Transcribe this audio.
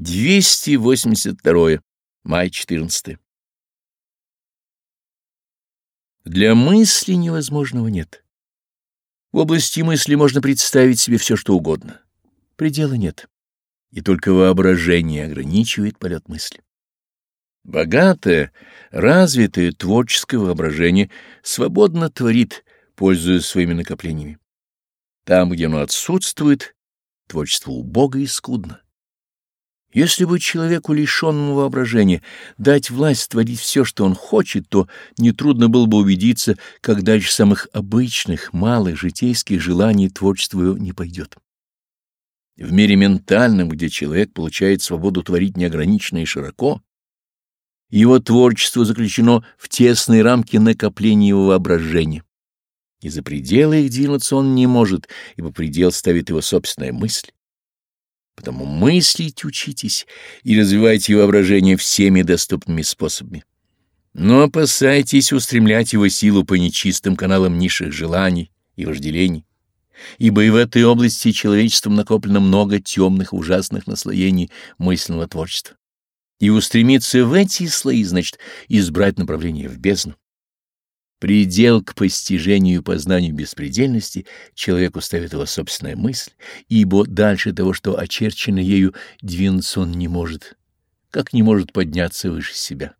282. Май 14. Для мысли невозможного нет. В области мысли можно представить себе все, что угодно. Предела нет. И только воображение ограничивает полет мысли. Богатое, развитое творческое воображение свободно творит, пользуясь своими накоплениями. Там, где оно отсутствует, творчество убого и скудно. Если бы человеку, лишенному воображения, дать власть творить все, что он хочет, то нетрудно было бы убедиться, как дальше самых обычных, малых, житейских желаний творчество не пойдет. В мире ментальном, где человек получает свободу творить неограниченно и широко, его творчество заключено в тесной рамке накопления его воображения. И за пределы их двинуться он не может, ибо предел ставит его собственная мысль. Потому мыслить учитесь и развивайте воображение всеми доступными способами. Но опасайтесь устремлять его силу по нечистым каналам низших желаний и вожделений, ибо и в этой области человечеством накоплено много темных ужасных наслоений мысленного творчества. И устремиться в эти слои, значит, избрать направление в бездну. Предел к постижению познанию беспредельности человеку ставит его собственная мысль, ибо дальше того, что очерчено ею, двинуться он не может, как не может подняться выше себя.